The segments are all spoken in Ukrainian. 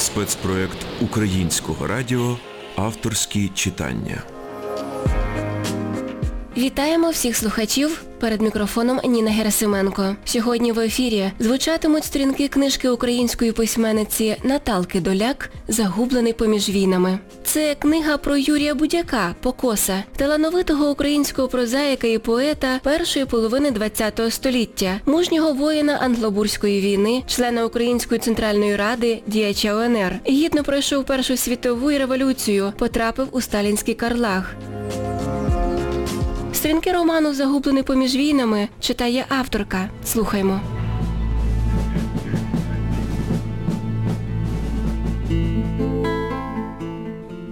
Спецпроект Українського радіо Авторські читання. Вітаємо всіх слухачів. Перед мікрофоном Ніна Герасименко. Сьогодні в ефірі звучатимуть сторінки книжки української письменниці Наталки Доляк Загублений поміж війнами. Це книга про Юрія Будяка Покоса, талановитого українського прозаїка і поета першої половини ХХ століття, мужнього воїна Англобурської війни, члена Української центральної ради, діяча ОНР. Гідно пройшов Першу світову революцію, потрапив у сталінський карлаг. Сторінки роману Загублений поміж війнами читає авторка. Слухаймо.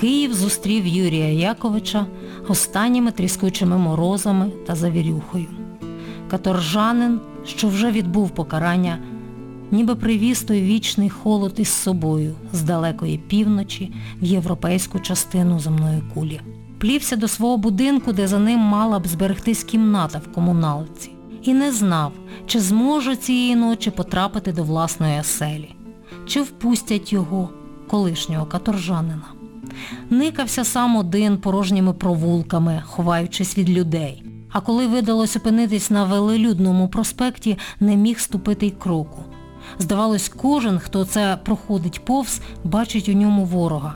Київ зустрів Юрія Яковича останніми тріскучими морозами та завірюхою. Каторжанин, що вже відбув покарання, ніби привіз той вічний холод із собою з далекої півночі в європейську частину земної кулі. Плівся до свого будинку, де за ним мала б зберегтись кімната в комуналці. І не знав, чи зможе цієї ночі потрапити до власної оселі, чи впустять його, колишнього каторжанина. Никався сам один порожніми провулками, ховаючись від людей. А коли видалось опинитись на велелюдному проспекті, не міг ступити й кроку. Здавалось, кожен, хто це проходить повз, бачить у ньому ворога.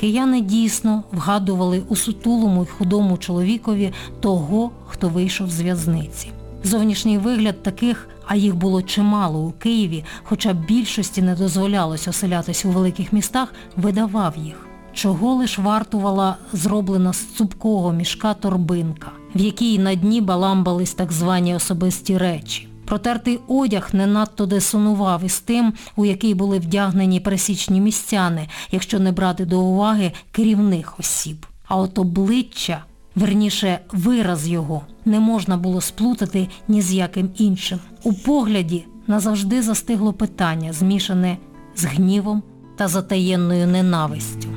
Кияни дійсно вгадували у сутулому й худому чоловікові того, хто вийшов з в'язниці. Зовнішній вигляд таких, а їх було чимало у Києві, хоча більшості не дозволялось оселятись у великих містах, видавав їх. Чого лиш вартувала зроблена з цупкого мішка торбинка, в якій на дні баламбались так звані особисті речі. Протертий одяг не надто десонував із тим, у який були вдягнені пересічні містяни, якщо не брати до уваги керівних осіб. А от обличчя, верніше вираз його, не можна було сплутати ні з яким іншим. У погляді назавжди застигло питання, змішане з гнівом та затаєнною ненавистю.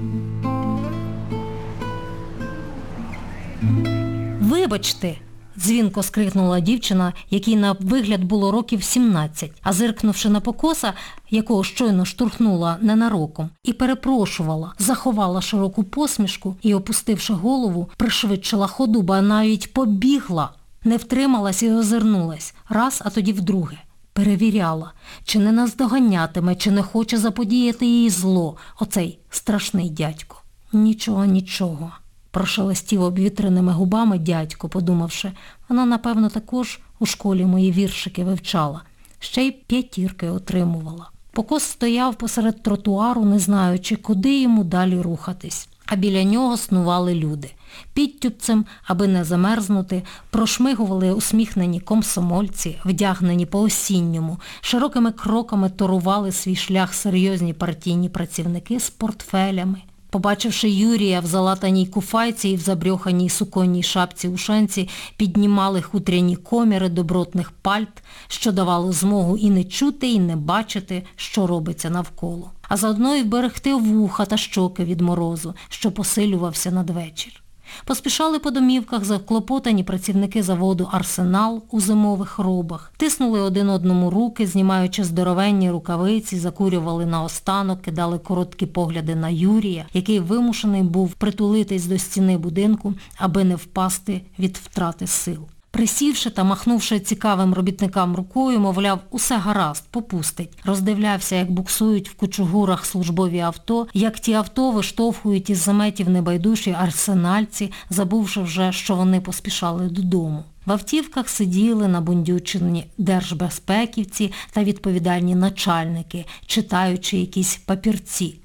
Вибачте, дзвінко скрикнула дівчина, якій на вигляд було років 17, а зиркнувши на покоса, якого щойно штурхнула ненароком, і перепрошувала, заховала широку посмішку і, опустивши голову, пришвидшила ходу, ба навіть побігла, не втрималась і озирнулась, раз, а тоді вдруге. Перевіряла, чи не наздоганятиме, чи не хоче заподіяти їй зло, оцей страшний дядько. Нічого, нічого прошелестів обвітреними губами дядько, подумавши, вона, напевно, також у школі мої віршики вивчала, ще й п'ятірки отримувала. Покос стояв посеред тротуару, не знаючи, куди йому далі рухатись. А біля нього снували люди. Підтюпцем, аби не замерзнути, прошмигували усміхнені комсомольці, вдягнені по-осінньому, широкими кроками торували свій шлях серйозні партійні працівники з портфелями. Побачивши Юрія в залатаній куфайці і в забрьоханій суконній шапці у шанці, піднімали хутряні коміри добротних пальт, що давало змогу і не чути, і не бачити, що робиться навколо. А заодно і вберегти вуха та щоки від морозу, що посилювався надвечір. Поспішали по домівках заклопотані працівники заводу Арсенал у зимових робах, тиснули один одному руки, знімаючи здоровенні рукавиці, закурювали наостанок, кидали короткі погляди на Юрія, який вимушений був притулитись до стіни будинку, аби не впасти від втрати сил. Присівши та махнувши цікавим робітникам рукою, мовляв, усе гаразд, попустить. Роздивлявся, як буксують в кучугурах службові авто, як ті авто виштовхують із заметів небайдужі арсенальці, забувши вже, що вони поспішали додому. В автівках сиділи набундючені держбезпеківці та відповідальні начальники, читаючи якісь папірці.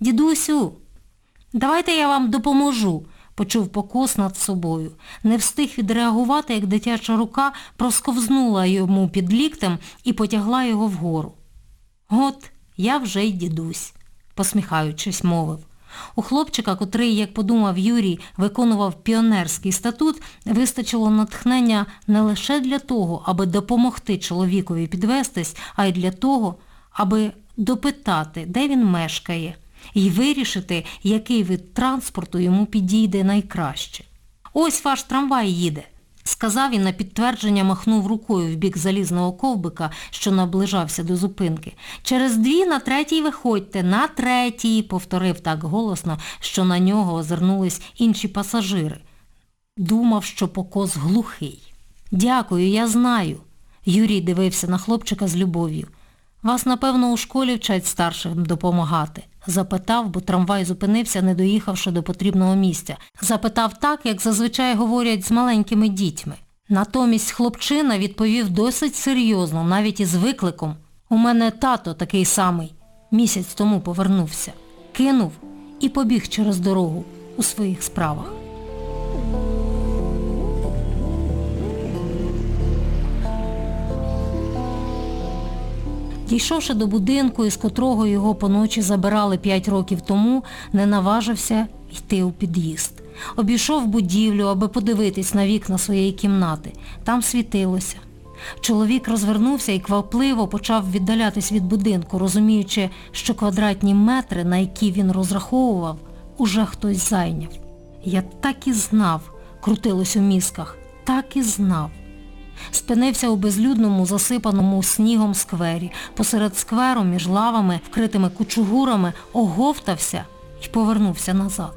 Дідусю, давайте я вам допоможу почув покос над собою. Не встиг відреагувати, як дитяча рука просковзнула йому під ліктем і потягла його вгору. От, я вже й дідусь, посміхаючись, мовив. У хлопчика, котрий, як подумав Юрій, виконував піонерський статут, вистачило натхнення не лише для того, аби допомогти чоловікові підвестись, а й для того, аби допитати, де він мешкає і вирішити, який вид транспорту йому підійде найкраще. Ось ваш трамвай їде. сказав і на підтвердження махнув рукою в бік залізного ковбика, що наближався до зупинки. Через дві на третій виходьте, на третій, повторив так голосно, що на нього озирнулись інші пасажири. Думав, що покос глухий. Дякую, я знаю. Юрій дивився на хлопчика з любов'ю. Вас, напевно, у школі вчать старшим допомагати. Запитав, бо трамвай зупинився, не доїхавши до потрібного місця. Запитав так, як зазвичай говорять з маленькими дітьми. Натомість хлопчина відповів досить серйозно, навіть із викликом. У мене тато такий самий. Місяць тому повернувся. Кинув і побіг через дорогу у своїх справах. Дійшовши до будинку, із котрого його поночі забирали п'ять років тому, не наважився йти у під'їзд. Обійшов будівлю, аби подивитись на вікна своєї кімнати. Там світилося. Чоловік розвернувся і квапливо почав віддалятись від будинку, розуміючи, що квадратні метри, на які він розраховував, уже хтось зайняв. Я так і знав, крутилось у мізках, так і знав. Спинився у безлюдному, засипаному снігом сквері. Посеред скверу, між лавами, вкритими кучугурами, оговтався і повернувся назад.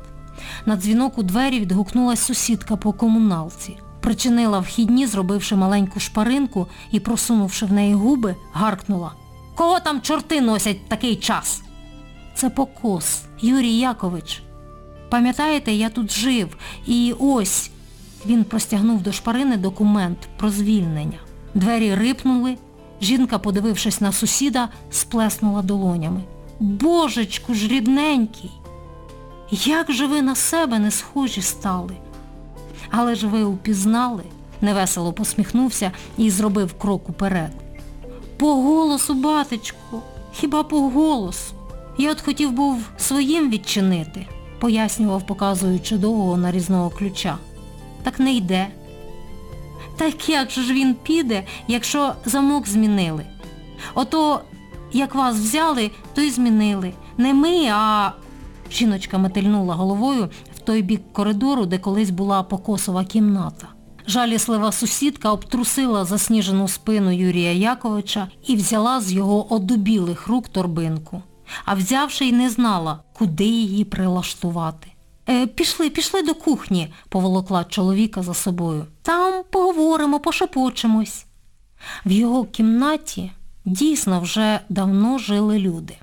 На дзвінок у двері відгукнулась сусідка по комуналці. Причинила вхідні, зробивши маленьку шпаринку і, просунувши в неї губи, гаркнула. Кого там чорти носять такий час? Це покос, Юрій Якович. Пам'ятаєте, я тут жив, і ось... Він простягнув до шпарини документ про звільнення. Двері рипнули, жінка, подивившись на сусіда, сплеснула долонями. Божечку ж рідненький! Як же ви на себе не схожі стали? Але ж ви упізнали, невесело посміхнувся і зробив крок уперед. По голосу, батечку, хіба по голосу? Я от хотів був своїм відчинити, пояснював, показуючи довгого нарізного ключа так не йде. Так як же ж він піде, якщо замок змінили? Ото, як вас взяли, то й змінили. Не ми, а... Жіночка метельнула головою в той бік коридору, де колись була покосова кімната. Жаліслива сусідка обтрусила засніжену спину Юрія Яковича і взяла з його одубілих рук торбинку. А взявши й не знала, куди її прилаштувати. Е, пішли, пішли до кухні, поволокла чоловіка за собою. Там поговоримо, пошепочемось. В його кімнаті дійсно вже давно жили люди.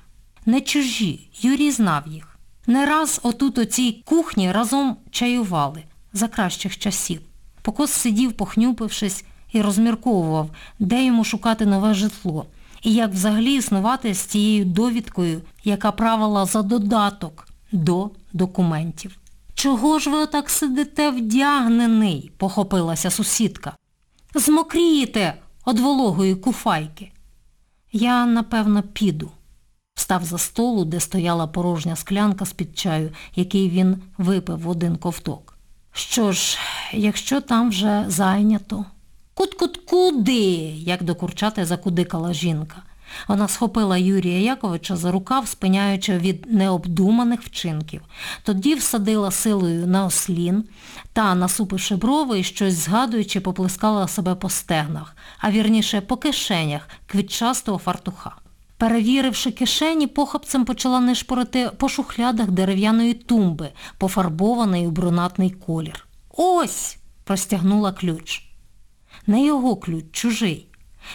Не чужі, Юрій знав їх. Не раз отут у цій кухні разом чаювали за кращих часів. Покос сидів, похнюпившись, і розмірковував, де йому шукати нове житло, і як взагалі існувати з цією довідкою, яка правила за додаток до документів. Чого ж ви отак сидите вдягнений? похопилася сусідка. Змокрієте од вологої куфайки. Я, напевно, піду. Встав за столу, де стояла порожня склянка з-під чаю, який він випив в один ковток. Що ж, якщо там вже зайнято. Кут-кут-куди, як до курчати закудикала жінка. Вона схопила Юрія Яковича за рукав, спиняючи від необдуманих вчинків. Тоді всадила силою на ослін та, насупивши брови, щось згадуючи, поплескала себе по стегнах, а вірніше по кишенях квітчастого фартуха. Перевіривши кишені, похапцем почала нишпорити по шухлядах дерев'яної тумби, пофарбований у брунатний колір. Ось! простягнула ключ. Не його ключ, чужий.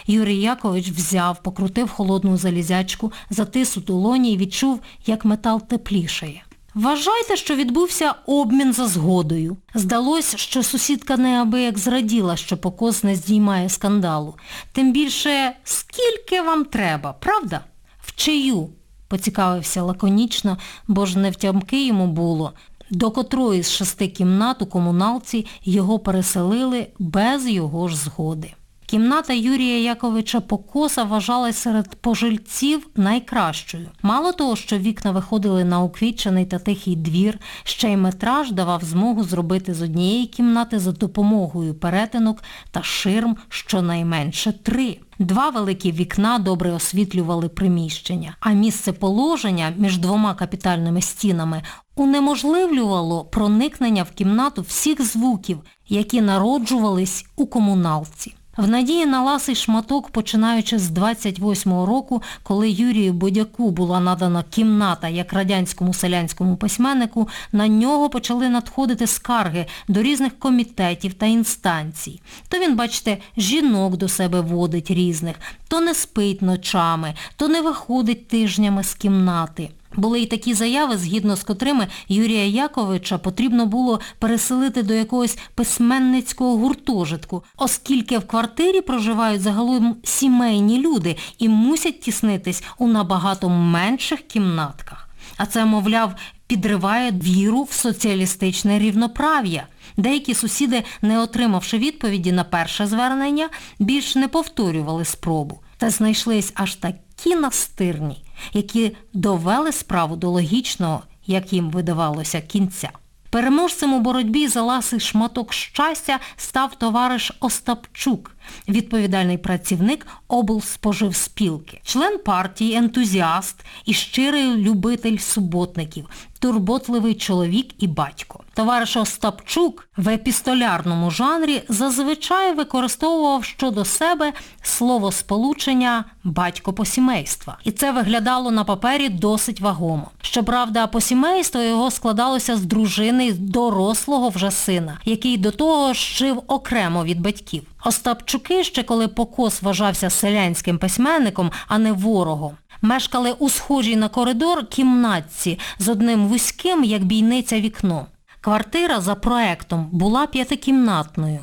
Юрій Якович взяв, покрутив холодну залізячку, затис у долоні і відчув, як метал теплішає. Вважайте, що відбувся обмін за згодою. Здалось, що сусідка неабияк зраділа, що покос не здіймає скандалу. Тим більше, скільки вам треба, правда? В чию? поцікавився лаконічно, бо ж не втямки йому було. До котрої з шести кімнат у комуналці його переселили без його ж згоди. Кімната Юрія Яковича Покоса вважалась серед пожильців найкращою. Мало того, що вікна виходили на уквітчений та тихий двір, ще й метраж давав змогу зробити з однієї кімнати за допомогою перетинок та ширм щонайменше три. Два великі вікна добре освітлювали приміщення, а місце положення між двома капітальними стінами унеможливлювало проникнення в кімнату всіх звуків, які народжувались у комуналці. В надії на ласий шматок, починаючи з 28-го року, коли Юрію Бодяку була надана кімната як радянському селянському письменнику, на нього почали надходити скарги до різних комітетів та інстанцій. То він, бачите, жінок до себе водить різних, то не спить ночами, то не виходить тижнями з кімнати. Були й такі заяви, згідно з котрими Юрія Яковича потрібно було переселити до якогось письменницького гуртожитку, оскільки в квартирі проживають загалом сімейні люди і мусять тіснитись у набагато менших кімнатках. А це, мовляв, підриває віру в соціалістичне рівноправ'я. Деякі сусіди, не отримавши відповіді на перше звернення, більш не повторювали спробу. Та знайшлись аж такі настирні, які довели справу до логічного, як їм видавалося, кінця. Переможцем у боротьбі за ласий шматок щастя став товариш Остапчук, відповідальний працівник облспоживспілки, член партії, ентузіаст і щирий любитель суботників, турботливий чоловік і батько. Товариш Остапчук в епістолярному жанрі зазвичай використовував щодо себе словосполучення «батько посімейства». І це виглядало на папері досить вагомо. Щоправда, посімейство його складалося з дружини дорослого вже сина, який до того ж жив окремо від батьків. Остапчуки, ще коли покос вважався селянським письменником, а не ворогом, мешкали у схожій на коридор кімнатці з одним вузьким, як бійниця вікном. Квартира за проектом була п'ятикімнатною.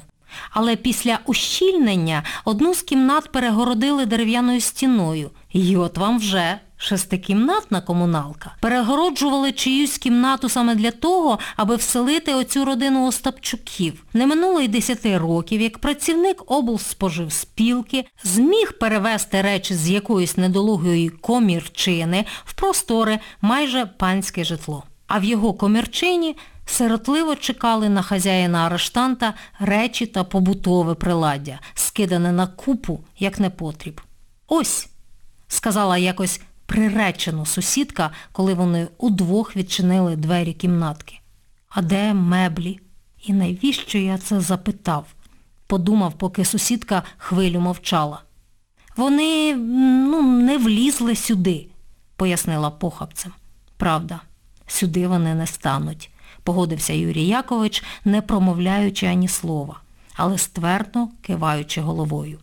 Але після ущільнення одну з кімнат перегородили дерев'яною стіною. І от вам вже шестикімнатна комуналка. Перегороджували чиюсь кімнату саме для того, аби вселити оцю родину Остапчуків. Не минуло й десяти років, як працівник облспоживспілки зміг перевести речі з якоїсь недолугої комірчини в просторе майже панське житло. А в його комірчині сиротливо чекали на хазяїна-арештанта речі та побутове приладдя, скидане на купу, як непотріб. Ось, сказала якось приречено сусідка, коли вони удвох відчинили двері кімнатки. А де меблі? І навіщо я це запитав? Подумав, поки сусідка хвилю мовчала. Вони, ну, не влізли сюди, пояснила похабцем. Правда, сюди вони не стануть, погодився Юрій Якович, не промовляючи ані слова, але ствердно киваючи головою.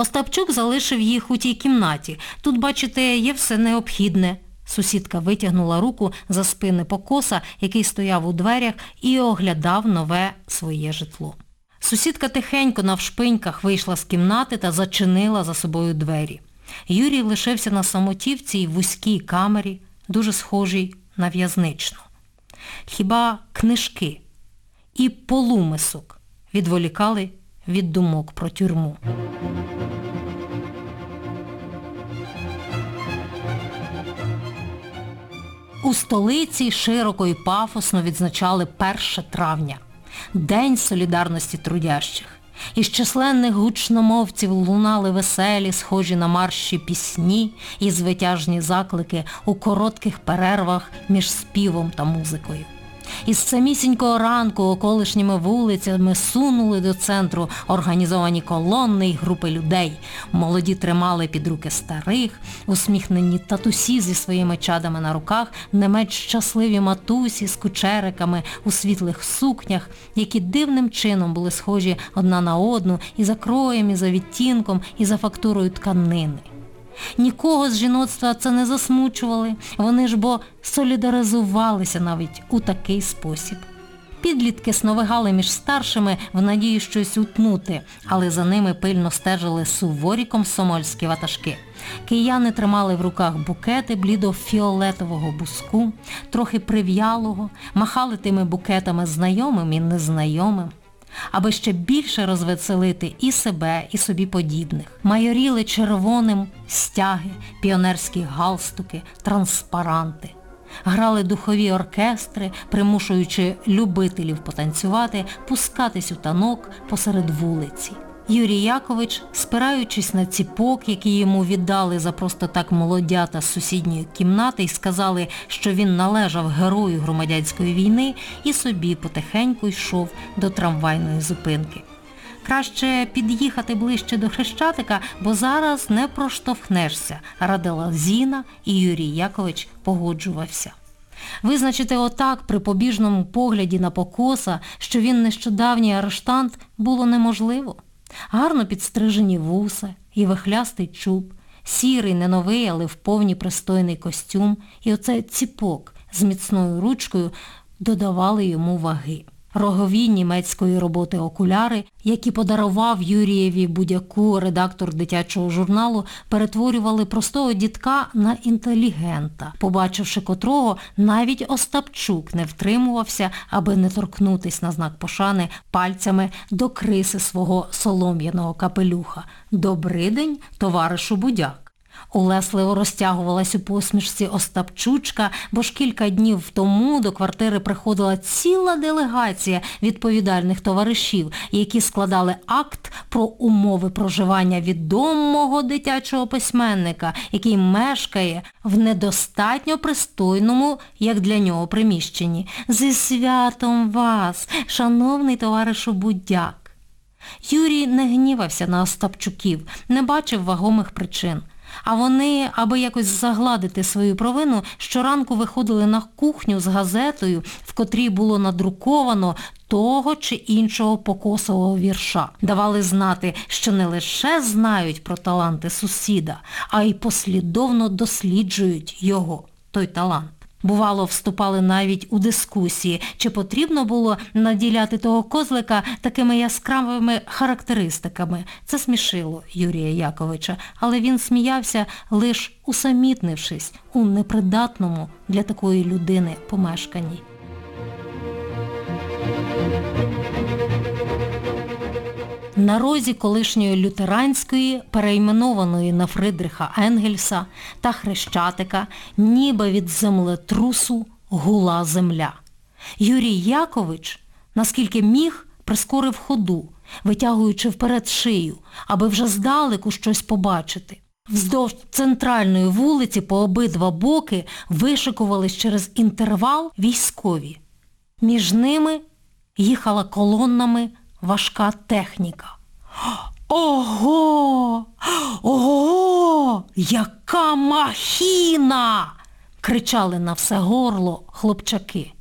Остапчук залишив їх у тій кімнаті. Тут, бачите, є все необхідне. Сусідка витягнула руку за спини покоса, який стояв у дверях, і оглядав нове своє житло. Сусідка тихенько навшпиньках вийшла з кімнати та зачинила за собою двері. Юрій лишився на самоті в цій вузькій камері, дуже схожій на в'язничну. Хіба книжки і полумисок відволікали від думок про тюрму. У столиці широко і пафосно відзначали 1 травня – День солідарності трудящих. Із численних гучномовців лунали веселі, схожі на марші пісні і звитяжні заклики у коротких перервах між співом та музикою. Із самісінького ранку околишніми вулицями сунули до центру організовані колонни й групи людей. Молоді тримали під руки старих, усміхнені татусі зі своїми чадами на руках, не менш щасливі матусі з кучериками у світлих сукнях, які дивним чином були схожі одна на одну і за кроєм, і за відтінком, і за фактурою тканини. Нікого з жіноцтва це не засмучували, вони ж бо солідаризувалися навіть у такий спосіб. Підлітки сновигали між старшими в надії щось утнути, але за ними пильно стежили суворі комсомольські ватажки. Кияни тримали в руках букети блідо-фіолетового буску, трохи прив'ялого, махали тими букетами знайомим і незнайомим аби ще більше розвеселити і себе, і собі подібних. Майоріли червоним стяги, піонерські галстуки, транспаранти. Грали духові оркестри, примушуючи любителів потанцювати, пускатись у танок посеред вулиці. Юрій Якович, спираючись на ціпок, який йому віддали за просто так молодята з сусідньої кімнати і сказали, що він належав герою громадянської війни і собі потихеньку йшов до трамвайної зупинки. Краще під'їхати ближче до Хрещатика, бо зараз не проштовхнешся, радила Зіна, і Юрій Якович погоджувався. Визначити отак при побіжному погляді на покоса, що він нещодавній арештант, було неможливо. Гарно підстрижені вуса і вихлястий чуб, сірий, не новий, але в повні пристойний костюм, і оцей ціпок з міцною ручкою додавали йому ваги. Рогові німецької роботи окуляри, які подарував Юрієві Будяку редактор дитячого журналу, перетворювали простого дітка на інтелігента, побачивши котрого навіть Остапчук не втримувався, аби не торкнутись на знак пошани пальцями до криси свого солом'яного капелюха. «Добрий день, товаришу Будяк. Улесливо розтягувалась у посмішці Остапчучка, бо ж кілька днів тому до квартири приходила ціла делегація відповідальних товаришів, які складали акт про умови проживання відомого дитячого письменника, який мешкає в недостатньо пристойному, як для нього, приміщенні. Зі святом вас, шановний товаришу Будяк. Юрій не гнівався на Остапчуків, не бачив вагомих причин. А вони, аби якось загладити свою провину, щоранку виходили на кухню з газетою, в котрій було надруковано того чи іншого покосового вірша. Давали знати, що не лише знають про таланти сусіда, а й послідовно досліджують його, той талант. Бувало, вступали навіть у дискусії, чи потрібно було наділяти того козлика такими яскравими характеристиками. Це смішило Юрія Яковича, але він сміявся, лиш усамітнившись у непридатному для такої людини помешканні. На розі колишньої лютеранської, перейменованої на Фридриха Енгельса та Хрещатика, ніби від землетрусу гула земля. Юрій Якович, наскільки міг, прискорив ходу, витягуючи вперед шию, аби вже здалеку щось побачити. Вздовж центральної вулиці по обидва боки вишикувались через інтервал військові. Між ними їхала колоннами важка техніка. Ого! Ого! Яка махіна! кричали на все горло хлопчаки.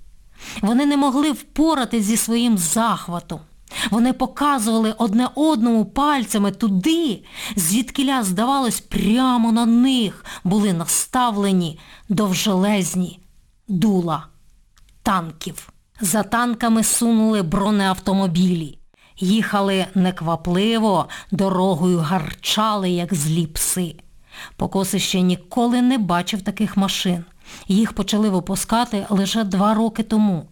Вони не могли впоратись зі своїм захватом. Вони показували одне одному пальцями туди, звідкиля, здавалось, прямо на них були наставлені довжелезні дула танків. За танками сунули бронеавтомобілі. Їхали неквапливо, дорогою гарчали, як злі пси. Покоси ще ніколи не бачив таких машин. Їх почали випускати лише два роки тому.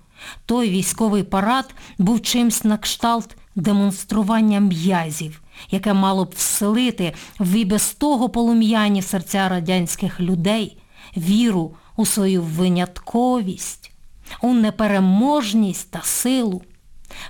Той військовий парад був чимсь на кшталт демонстрування м'язів, яке мало б вселити в і без того полум'яні серця радянських людей віру у свою винятковість, у непереможність та силу.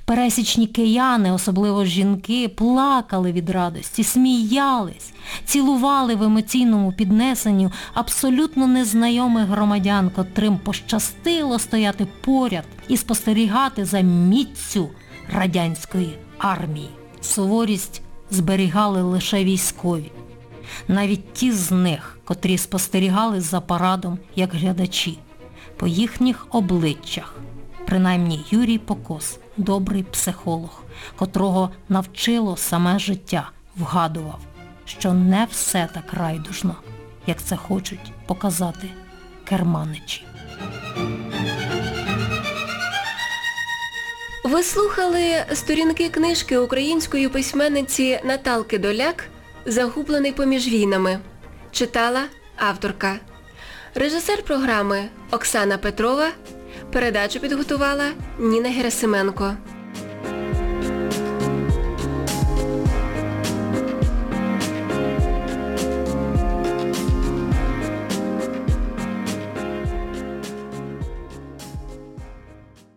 Пересічні кияни, особливо жінки, плакали від радості, сміялись, цілували в емоційному піднесенню абсолютно незнайомих громадян, котрим пощастило стояти поряд і спостерігати за міццю радянської армії. Суворість зберігали лише військові. Навіть ті з них, котрі спостерігали за парадом як глядачі. По їхніх обличчях принаймні Юрій Покос, добрий психолог, котрого навчило саме життя, вгадував, що не все так райдужно, як це хочуть показати керманичі. Ви слухали сторінки книжки української письменниці Наталки Доляк «Загублений поміж війнами». Читала авторка. Режисер програми Оксана Петрова. Передачу підготувала Ніна Герасименко.